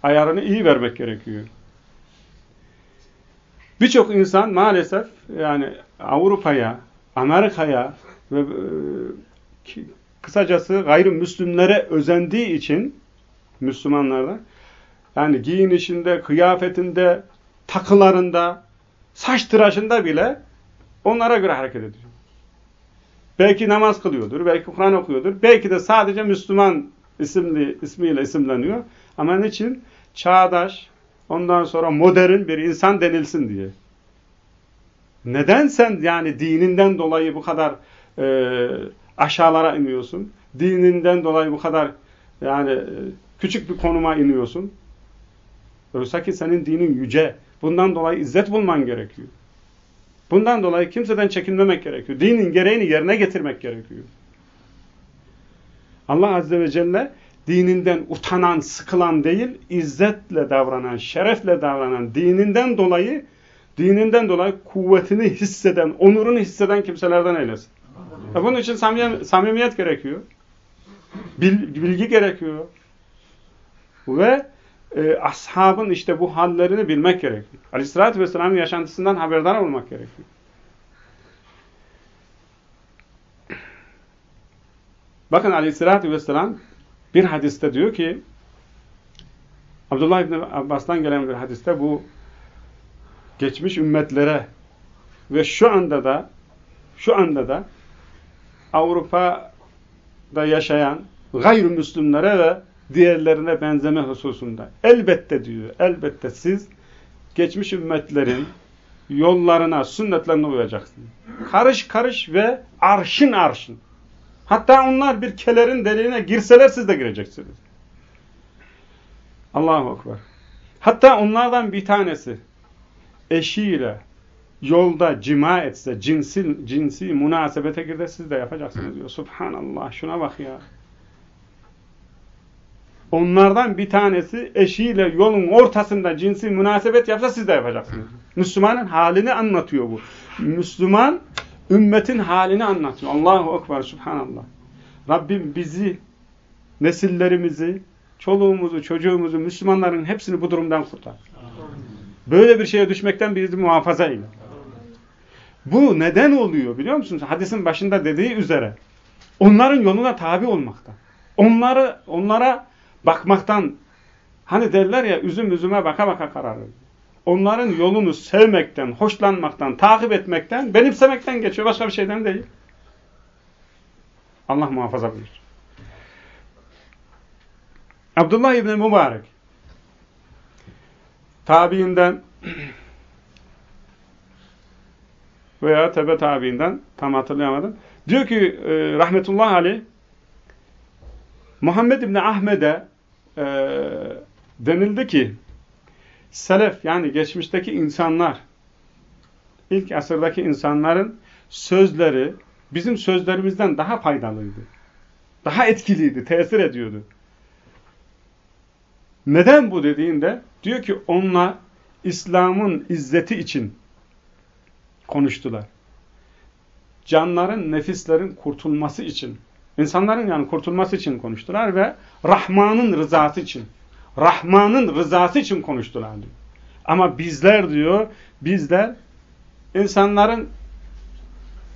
Speaker 1: ayarını iyi vermek gerekiyor. Birçok insan maalesef yani Avrupa'ya, Amerika'ya ve e, kısacası gayrimüslimlere özendiği için Müslümanlarda yani giyinişinde, kıyafetinde, takılarında, saç tıraşında bile onlara göre hareket ediyor. Belki namaz kılıyordur, belki Kur'an okuyordur, belki de sadece Müslüman isimli ismiyle isimleniyor. Ama niçin? Çağdaş, ondan sonra modern bir insan denilsin diye. Neden sen yani dininden dolayı bu kadar e, aşağılara iniyorsun? Dininden dolayı bu kadar yani e, küçük bir konuma iniyorsun? Oysa ki senin dinin yüce. Bundan dolayı izzet bulman gerekiyor. Bundan dolayı kimseden çekinmemek gerekiyor. Dinin gereğini yerine getirmek gerekiyor. Allah Azze ve Celle dininden utanan, sıkılan değil, izzetle davranan, şerefle davranan, dininden dolayı dininden dolayı kuvvetini hisseden, onurunu hisseden kimselerden eylesin. E bunun için samimiyet gerekiyor. Bilgi gerekiyor. Ve e, ashabın işte bu hallerini bilmek gerekiyor. Aleyhissalatü Vesselam'ın yaşantısından haberdar olmak gerekiyor. Bakın Aleyhissalatü Vesselam bir hadiste diyor ki Abdullah İbni Abbas'tan gelen bir hadiste bu geçmiş ümmetlere ve şu anda da şu anda da Avrupa'da yaşayan gayrimüslimlere ve diğerlerine benzeme hususunda. Elbette diyor, elbette siz geçmiş ümmetlerin yollarına, sünnetlerine uyacaksınız. Karış karış ve arşın arşın. Hatta onlar bir kelerin deliğine girseler siz de gireceksiniz. Allahu Ekber. Hatta onlardan bir tanesi eşiyle yolda cima etse, cinsi, cinsi münasebete girde siz de yapacaksınız diyor. Subhanallah şuna bak ya. Onlardan bir tanesi eşiyle yolun ortasında cinsi münasebet yapsa siz de yapacaksınız. Müslümanın halini anlatıyor bu. Müslüman ümmetin halini anlatıyor. Allahu Ekber, Subhanallah. Rabbim bizi, nesillerimizi, çoluğumuzu, çocuğumuzu, Müslümanların hepsini bu durumdan kurtar. Böyle bir şeye düşmekten bizi muhafaza eyle. Bu neden oluyor biliyor musunuz? Hadisin başında dediği üzere. Onların yoluna tabi olmaktan. Onları, onlara bakmaktan. Hani derler ya üzüm üzüme baka baka kararır. Onların yolunu sevmekten, hoşlanmaktan, takip etmekten, benimsemekten geçiyor. Başka bir şeyden değil. Allah muhafaza buyur. Abdullah İbni Mübarek tabiinden veya tebe tabiinden tam hatırlayamadım. Diyor ki e, rahmetullahi aleyh Muhammed İbni Ahmet'e e, denildi ki selef yani geçmişteki insanlar ilk asırdaki insanların sözleri bizim sözlerimizden daha faydalıydı. Daha etkiliydi, tesir ediyordu. Neden bu dediğinde diyor ki onlar İslam'ın izzeti için konuştular. Canların, nefislerin kurtulması için, insanların yani kurtulması için konuştular ve Rahman'ın rızası için, Rahman'ın rızası için konuştular diyor. Ama bizler diyor, bizler insanların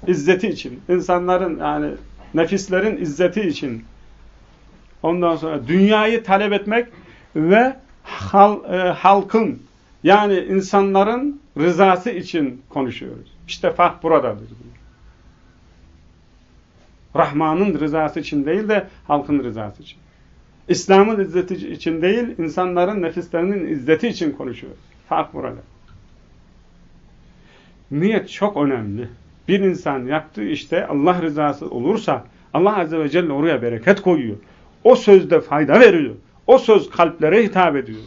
Speaker 1: izzeti için, insanların yani nefislerin izzeti için, ondan sonra dünyayı talep etmek ve hal, e, halkın yani insanların rızası için konuşuyoruz. İşte fark buradadır. Rahman'ın rızası için değil de halkın rızası için. İslam'ın izzeti için değil, insanların nefislerinin izzeti için konuşuyoruz. Fark burada. Niyet çok önemli. Bir insan yaptığı işte Allah rızası olursa Allah Azze ve Celle oraya bereket koyuyor. O sözde fayda veriyor. O söz kalplere hitap ediyor.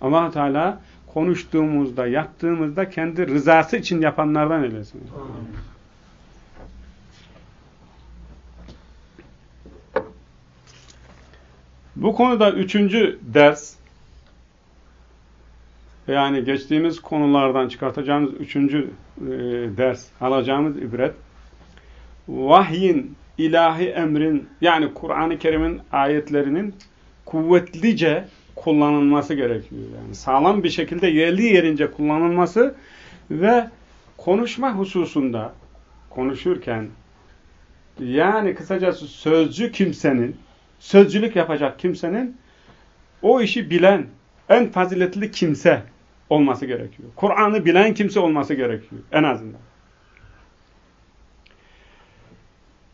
Speaker 1: allah Teala konuştuğumuzda, yaptığımızda kendi rızası için yapanlardan eylesin. Bu konuda üçüncü ders, yani geçtiğimiz konulardan çıkartacağımız üçüncü e, ders, alacağımız ibret, vahyin ilahi emrin yani Kur'an-ı Kerim'in ayetlerinin kuvvetlice kullanılması gerekiyor. Yani sağlam bir şekilde yerli yerince kullanılması ve konuşma hususunda konuşurken yani kısacası sözcü kimsenin sözcülük yapacak kimsenin o işi bilen en faziletli kimse olması gerekiyor. Kur'an'ı bilen kimse olması gerekiyor en azından.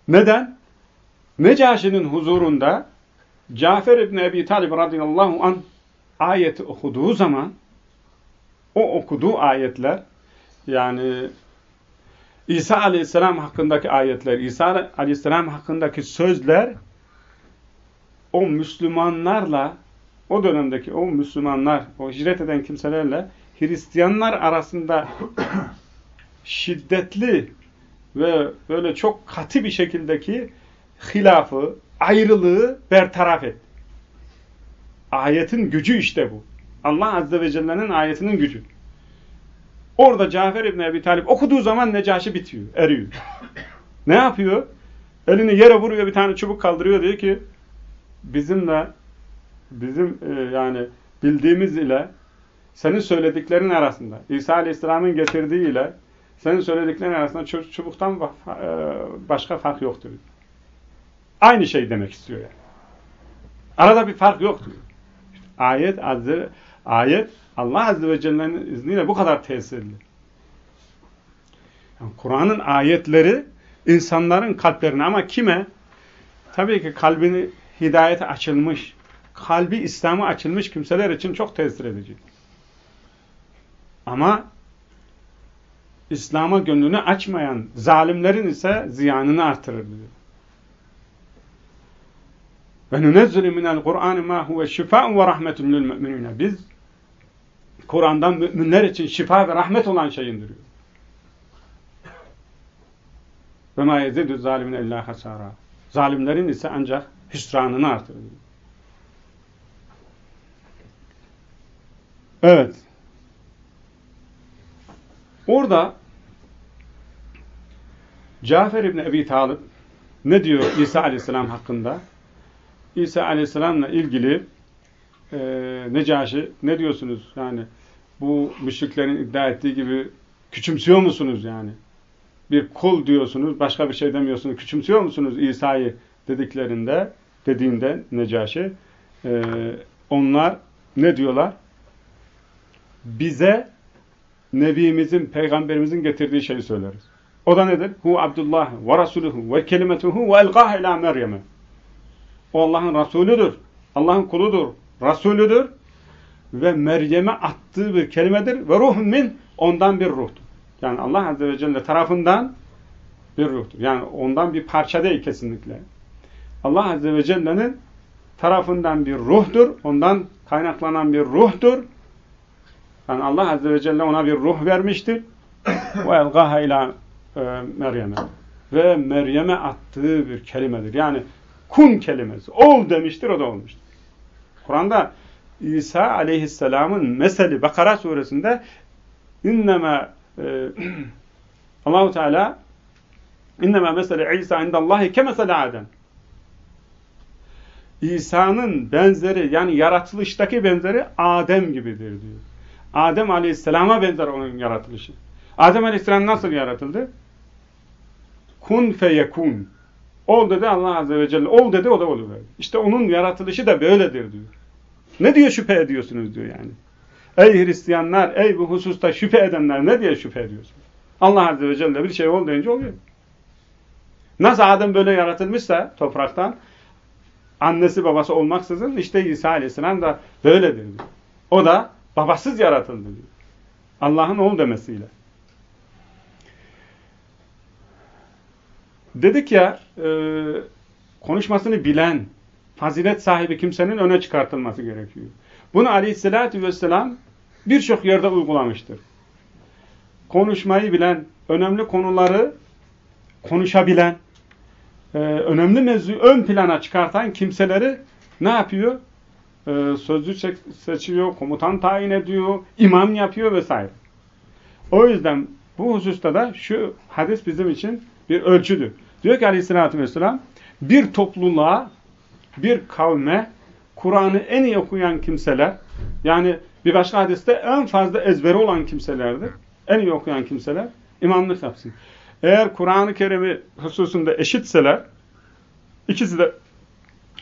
Speaker 1: Neden? Necaşi'nin huzurunda Cafer İbni Ebi Talib radıyallahu an ayeti okuduğu zaman o okuduğu ayetler yani İsa aleyhisselam hakkındaki ayetler, İsa aleyhisselam hakkındaki sözler o Müslümanlarla o dönemdeki o Müslümanlar, o hicret eden kimselerle Hristiyanlar arasında şiddetli ve böyle çok katı bir şekildeki hilafı, ayrılığı bertaraf et. Ayetin gücü işte bu. Allah Azze ve Celle'nin ayetinin gücü. Orada Cafer İbni Ebi Talip okuduğu zaman Necaşi bitiyor, eriyor. ne yapıyor? Elini yere vuruyor, bir tane çubuk kaldırıyor diyor ki bizimle bizim e, yani bildiğimiz ile senin söylediklerin arasında İsa Aleyhisselam'ın getirdiği ile senin söylediklerin arasında çubuktan e, başka fark yoktur. Aynı şey demek istiyor yani. Arada bir fark yoktur. ayet azze, ayet Allah Azze ve Celle'nin izniyle bu kadar tesirli. Yani Kur'an'ın ayetleri insanların kalplerine ama kime? Tabii ki kalbini hidayete açılmış, kalbi İslam'a açılmış kimseler için çok tesir edici. Ama İslam'a gönlünü açmayan zalimlerin ise ziyanını artırır diyor. Ve nunezzilu minel Kur'an ma huve şifa'un ve rahmetun lil müminine. Biz Kur'an'dan müminler için şifa ve rahmet olan şey indiriyor. Ve ma yezidü zalimin illa hasara. Zalimlerin ise ancak hüsranını artırır. Evet. Orada Cafer İbni Ebi Talib ne diyor İsa Aleyhisselam hakkında? İsa Aleyhisselam'la ilgili e, Necaşi ne diyorsunuz? Yani bu müşriklerin iddia ettiği gibi küçümsüyor musunuz yani? Bir kul diyorsunuz, başka bir şey demiyorsunuz. Küçümsüyor musunuz İsa'yı dediklerinde, dediğinde Necaşi? E, onlar ne diyorlar? Bize Nebimizin, Peygamberimizin getirdiği şeyi söyleriz. O da nedir? Hu Abdullah ve Rasuluhu ve kelimetuhu ve elgâh ilâ Meryem'e. O Allah'ın Resulüdür. Allah'ın kuludur. Resulüdür. Ve Meryem'e attığı bir kelimedir. Ve ruh min ondan bir ruhtur. Yani Allah Azze ve Celle tarafından bir ruhtur. Yani ondan bir parça değil kesinlikle. Allah Azze ve Celle'nin tarafından bir ruhtur. Ondan kaynaklanan bir ruhtur. Yani Allah Azze ve Celle ona bir ruh vermiştir. Ve elgâhe ilâ e, Meryem'e. Ve Meryem'e attığı bir kelimedir. Yani kun kelimesi. Ol demiştir, o da olmuştur. Kur'an'da İsa aleyhisselamın meseli Bakara suresinde inneme e, Allahu Teala inneme mesele İsa indallahi kemesele Adem İsa'nın benzeri yani yaratılıştaki benzeri Adem gibidir diyor. Adem Aleyhisselam'a benzer onun yaratılışı. Adem Aleyhisselam nasıl yaratıldı? Kun feyekun. Ol dedi Allah Azze ve Celle. Ol dedi o da oluverdi. İşte onun yaratılışı da böyledir diyor. Ne diye şüphe ediyorsunuz diyor yani. Ey Hristiyanlar, ey bu hususta şüphe edenler ne diye şüphe ediyorsunuz? Allah Azze ve Celle bir şey ol deyince oluyor. Nasıl Adem böyle yaratılmışsa topraktan annesi babası olmaksızın işte İsa Aleyhisselam da böyledir. O da babasız yaratıldı. Allah'ın ol demesiyle. Dedik ya e, konuşmasını bilen, fazilet sahibi kimsenin öne çıkartılması gerekiyor. Bunu aleyhissalatü vesselam birçok yerde uygulamıştır. Konuşmayı bilen, önemli konuları konuşabilen, e, önemli mevzuyu ön plana çıkartan kimseleri ne yapıyor? E, sözcü seçiyor, komutan tayin ediyor, imam yapıyor vesaire. O yüzden bu hususta da şu hadis bizim için bir ölçüdür. Diyor ki aleyhissalatü vesselam bir topluluğa, bir kavme Kur'an'ı en iyi okuyan kimseler yani bir başka hadiste en fazla ezberi olan kimselerdir. En iyi okuyan kimseler imamlık yapsın. Eğer Kur'an-ı Kerim'i hususunda eşitseler ikisi de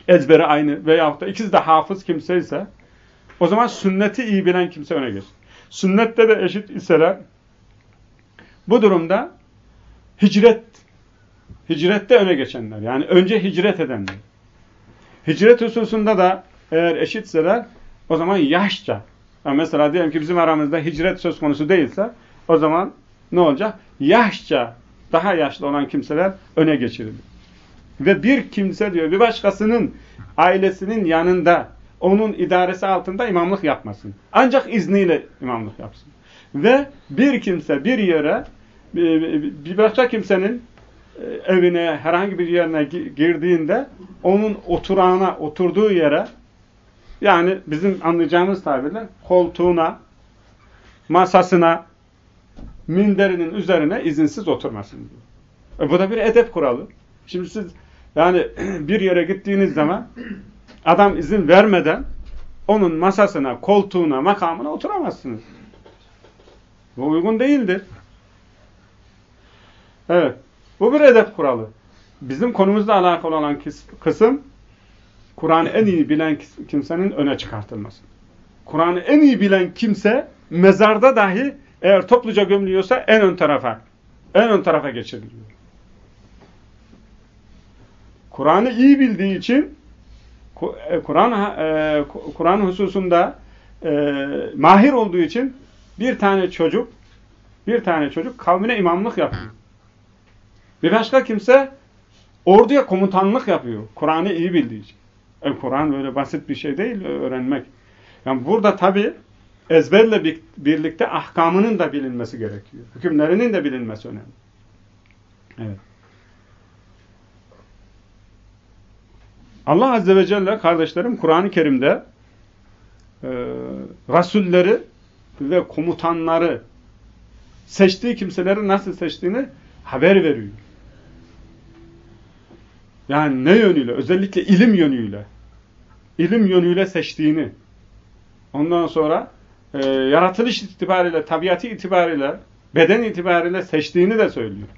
Speaker 1: ezberi aynı veyahut da ikisi de hafız kimse ise o zaman sünneti iyi bilen kimse öne geçer. Sünnette de eşit iseler bu durumda hicret hicrette öne geçenler. Yani önce hicret edenler. Hicret hususunda da eğer eşitseler o zaman yaşça. Yani mesela diyelim ki bizim aramızda hicret söz konusu değilse o zaman ne olacak? Yaşça daha yaşlı olan kimseler öne geçirilir. Ve bir kimse diyor bir başkasının ailesinin yanında onun idaresi altında imamlık yapmasın. Ancak izniyle imamlık yapsın. Ve bir kimse bir yere bir başka kimsenin e, evine, herhangi bir yerine girdiğinde onun oturağına, oturduğu yere yani bizim anlayacağımız tabirle koltuğuna, masasına, minderinin üzerine izinsiz oturmasın diyor. E bu da bir edep kuralı. Şimdi siz yani bir yere gittiğiniz zaman adam izin vermeden onun masasına, koltuğuna, makamına oturamazsınız. Bu uygun değildir. Evet. Bu bir edep kuralı. Bizim konumuzla alakalı olan kısım Kur'an'ı en iyi bilen kimsenin öne çıkartılması. Kur'an'ı en iyi bilen kimse mezarda dahi eğer topluca gömülüyorsa en ön tarafa en ön tarafa geçiriliyor. Kur'an'ı iyi bildiği için e, Kur'an e, Kur'an hususunda e, mahir olduğu için bir tane çocuk bir tane çocuk kavmine imamlık yapıyor. Bir başka kimse orduya komutanlık yapıyor. Kur'an'ı iyi bildiği için. E, Kur'an böyle basit bir şey değil öğrenmek. Yani burada tabi ezberle birlikte ahkamının da bilinmesi gerekiyor. Hükümlerinin de bilinmesi önemli. Evet. Allah Azze ve Celle kardeşlerim Kur'an-ı Kerim'de e, rasulleri ve komutanları seçtiği kimseleri nasıl seçtiğini haber veriyor. Yani ne yönüyle? Özellikle ilim yönüyle. İlim yönüyle seçtiğini. Ondan sonra e, yaratılış itibariyle, tabiatı itibariyle, beden itibariyle seçtiğini de söylüyor.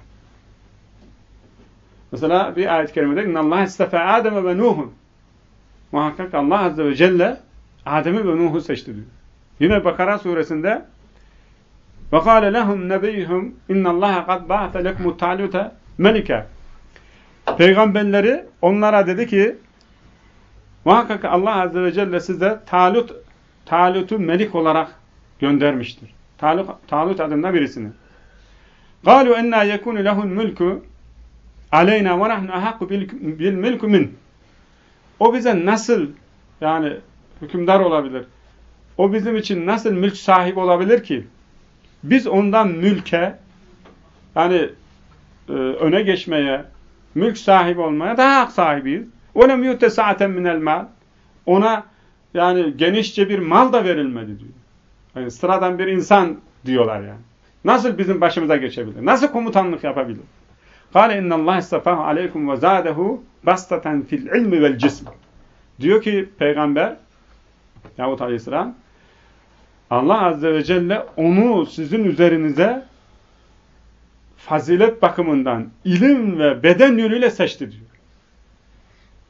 Speaker 1: Mesela bir ayet-i kerimede اِنَّ اللّٰهَ اسْتَفَى آدَمَ ve Nuh'un Muhakkak Allah Azze ve Celle Adem'i ve Nuh'u seçti diyor. Yine Bakara suresinde وَقَالَ لَهُمْ نَبِيهُمْ اِنَّ اللّٰهَ قَدْ بَعْثَ لَكْمُ تَعْلُوتَ melike. Peygamberleri onlara dedi ki muhakkak Allah Azze ve Celle size Talut Talut'u melik olarak göndermiştir. Talut, Talut adında birisini. قَالُوا اَنَّا يَكُونُ لَهُ الْمُلْكُ عَلَيْنَا وَنَحْنُ اَحَقُ بِالْمِلْكُ مِنْ O bize nasıl yani hükümdar olabilir? O bizim için nasıl mülk sahibi olabilir ki? Biz ondan mülke yani e, öne geçmeye, mülk sahibi olmaya daha hak sahibiyiz. وَلَمْ يُتَ سَعَةً مِنَ الْمَالِ Ona yani genişçe bir mal da verilmedi diyor. Yani sıradan bir insan diyorlar yani. Nasıl bizim başımıza geçebilir? Nasıl komutanlık yapabilir? قَالَ اِنَّ اللّٰهِ اسْتَفَاهُ عَلَيْكُمْ وَزَادَهُ بَسْتَةً فِي الْعِلْمِ وَالْجِسْمِ Diyor ki Peygamber Yahut Aleyhisselam Allah Azze ve Celle onu sizin üzerinize fazilet bakımından ilim ve beden yönüyle seçti diyor.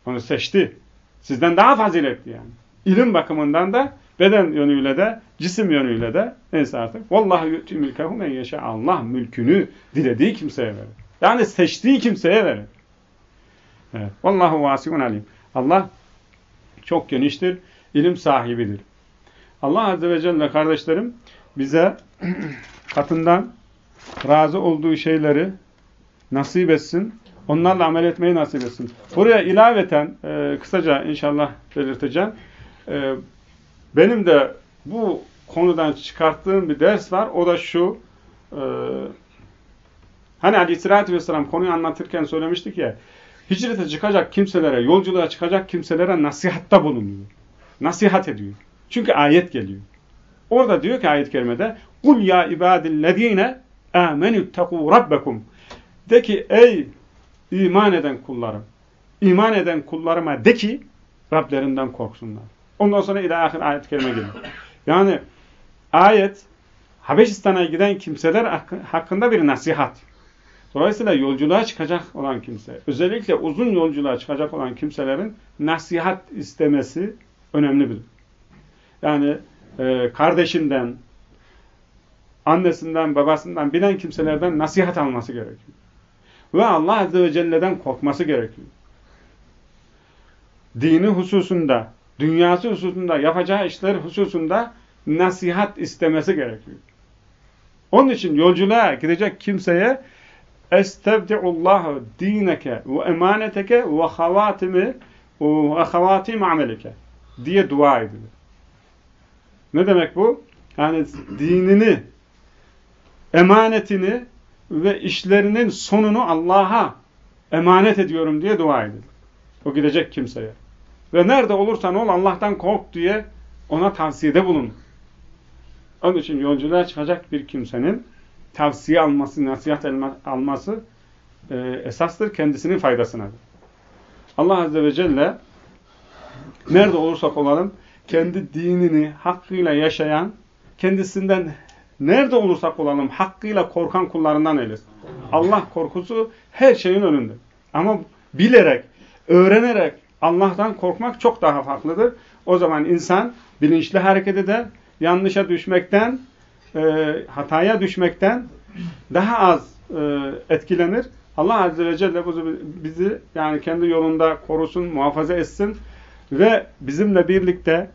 Speaker 1: Onu seçti. Sizden daha faziletli yani. İlim bakımından da beden yönüyle de cisim yönüyle de neyse artık. Vallahu yu'ti mülkehu men yeşe. Allah mülkünü dilediği kimseye verir. Yani seçtiği kimseye verir. Evet. Vallahu vasiun alim. Allah çok geniştir, ilim sahibidir. Allah Azze ve Celle kardeşlerim bize katından razı olduğu şeyleri nasip etsin. Onlarla amel etmeyi nasip etsin. Buraya ilaveten e, kısaca inşallah belirteceğim E, benim de bu konudan çıkarttığım bir ders var. O da şu. E, hani Aleyhisselatü Vesselam konuyu anlatırken söylemiştik ya. Hicrete çıkacak kimselere, yolculuğa çıkacak kimselere nasihatta bulunuyor. Nasihat ediyor. Çünkü ayet geliyor. Orada diyor ki ayet-i kerimede قُلْ يَا اِبَادِ الَّذ۪ينَ اَمَنُوا اتَّقُوا رَبَّكُمْ De ki ey iman eden kullarım, iman eden kullarıma de ki Rablerinden korksunlar. Ondan sonra ilahir ayet-i kerime geliyor. Yani ayet Habeşistan'a giden kimseler hakkında bir nasihat. Dolayısıyla yolculuğa çıkacak olan kimse, özellikle uzun yolculuğa çıkacak olan kimselerin nasihat istemesi önemli bir. Yani e, kardeşinden, annesinden, babasından bilen kimselerden nasihat alması gerekiyor. Ve Allah Azze ve Celle'den korkması gerekiyor. Dini hususunda, dünyası hususunda, yapacağı işler hususunda nasihat istemesi gerekiyor. Onun için yolculuğa gidecek kimseye estevdi'ullahu dineke ve emaneteke ve havatimi ve havatim amelike diye dua edilir. Ne demek bu? Yani dinini, emanetini ve işlerinin sonunu Allah'a emanet ediyorum diye dua edilir. O gidecek kimseye. Ve nerede olursan ol Allah'tan kork diye ona tavsiyede bulun. Onun için yolculuğa çıkacak bir kimsenin tavsiye alması, nasihat alması e, esastır. Kendisinin faydasınadır. Allah Azze ve Celle nerede olursak olalım kendi dinini hakkıyla yaşayan, kendisinden nerede olursak olalım hakkıyla korkan kullarından eylesin. Allah korkusu her şeyin önünde. Ama bilerek, öğrenerek Allah'tan korkmak çok daha farklıdır. O zaman insan bilinçli hareket eder, yanlışa düşmekten, e, hataya düşmekten daha az e, etkilenir. Allah Azze ve Celle bizi yani kendi yolunda korusun, muhafaza etsin ve bizimle birlikte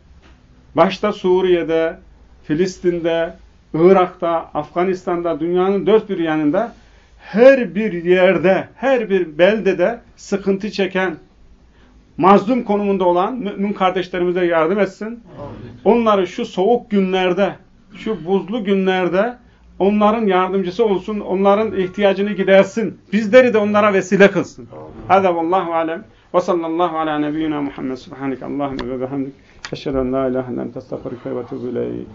Speaker 1: başta Suriye'de, Filistin'de, Irak'ta, Afganistan'da, dünyanın dört bir yanında her bir yerde, her bir beldede sıkıntı çeken, mazlum konumunda olan mümin kardeşlerimize yardım etsin. Onları şu soğuk günlerde, şu buzlu günlerde onların yardımcısı olsun, onların ihtiyacını gidersin. Bizleri de onlara vesile kılsın. Hâzâ vallahu alem. Ve sallallahu ala nebiyyina Muhammed subhaneke Allahümme ve bihamdik. Eşhedü en la ilahe illen testağfiruke ve ileyk.